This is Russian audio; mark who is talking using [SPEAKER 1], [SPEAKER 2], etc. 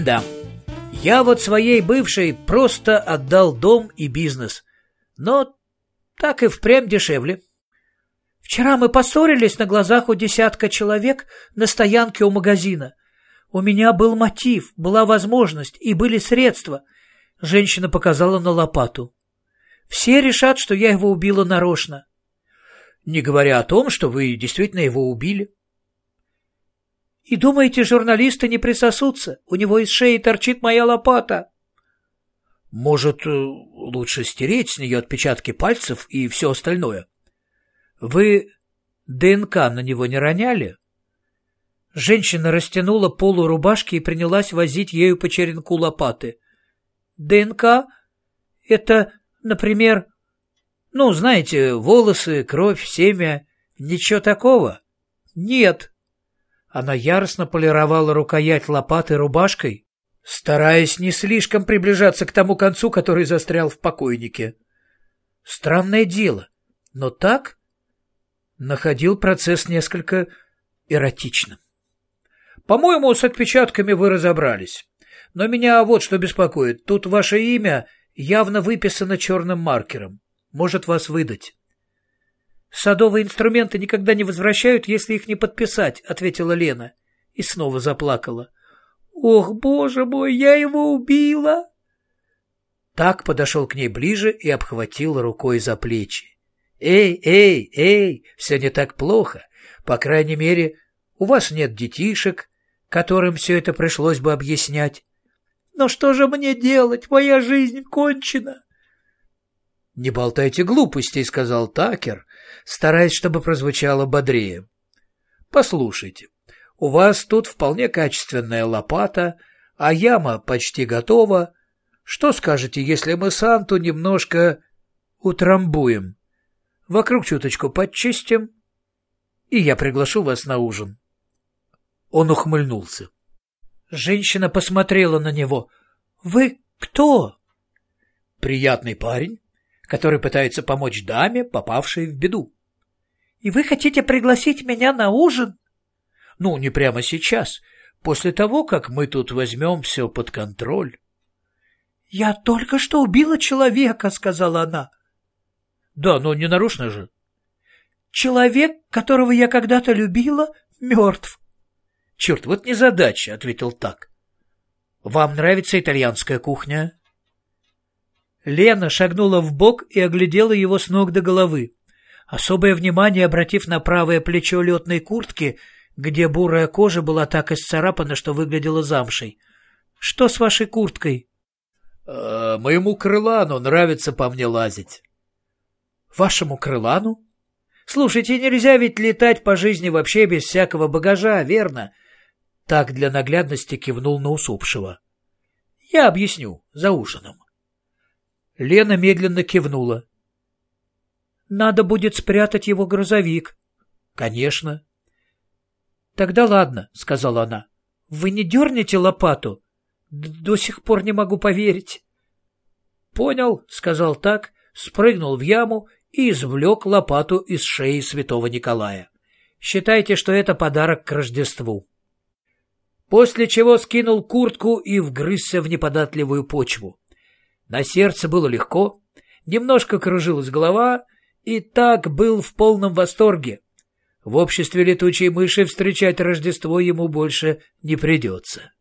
[SPEAKER 1] да. Я вот своей бывшей просто отдал дом и бизнес. Но так и впрямь дешевле. Вчера мы поссорились на глазах у десятка человек на стоянке у магазина. У меня был мотив, была возможность и были средства. Женщина показала на лопату. Все решат, что я его убила нарочно. Не говоря о том, что вы действительно его убили. И думаете, журналисты не присосутся? У него из шеи торчит моя лопата. Может, э, лучше стереть с нее отпечатки пальцев и все остальное? Вы ДНК на него не роняли? Женщина растянула полу рубашки и принялась возить ею по черенку лопаты. ДНК — это, например, ну, знаете, волосы, кровь, семя. Ничего такого? Нет. Она яростно полировала рукоять лопаты рубашкой, стараясь не слишком приближаться к тому концу, который застрял в покойнике. Странное дело, но так находил процесс несколько эротичным. По-моему, с отпечатками вы разобрались. Но меня вот что беспокоит. Тут ваше имя явно выписано черным маркером. Может вас выдать. «Садовые инструменты никогда не возвращают, если их не подписать», — ответила Лена. И снова заплакала. «Ох, боже мой, я его убила!» Так подошел к ней ближе и обхватил рукой за плечи. «Эй, эй, эй, все не так плохо. По крайней мере, у вас нет детишек, которым все это пришлось бы объяснять. Но что же мне делать? Моя жизнь кончена. «Не болтайте глупостей», — сказал Такер, стараясь, чтобы прозвучало бодрее. «Послушайте, у вас тут вполне качественная лопата, а яма почти готова. Что скажете, если мы Санту немножко утрамбуем? Вокруг чуточку подчистим, и я приглашу вас на ужин». Он ухмыльнулся. Женщина посмотрела на него. «Вы кто?» «Приятный парень, который пытается помочь даме, попавшей в беду. «И вы хотите пригласить меня на ужин?» «Ну, не прямо сейчас, после того, как мы тут возьмем все под контроль». «Я только что убила человека», — сказала она. «Да, но не нарочно же». «Человек, которого я когда-то любила, мертв». «Черт, вот незадача», — ответил так. «Вам нравится итальянская кухня?» Лена шагнула в бок и оглядела его с ног до головы. Особое внимание обратив на правое плечо летной куртки, где бурая кожа была так исцарапана, что выглядела замшей. «Что с вашей курткой?» «Э, «Моему крылану нравится по мне лазить». «Вашему крылану?» «Слушайте, нельзя ведь летать по жизни вообще без всякого багажа, верно?» Так для наглядности кивнул на усопшего. «Я объясню за ужином». Лена медленно кивнула. «Надо будет спрятать его грузовик». «Конечно». «Тогда ладно», — сказала она. «Вы не дернете лопату? До сих пор не могу поверить». «Понял», — сказал так, спрыгнул в яму и извлек лопату из шеи святого Николая. «Считайте, что это подарок к Рождеству». После чего скинул куртку и вгрызся в неподатливую почву. На сердце было легко, немножко кружилась голова, и так был в полном восторге. В обществе летучей мыши встречать Рождество ему больше не придется.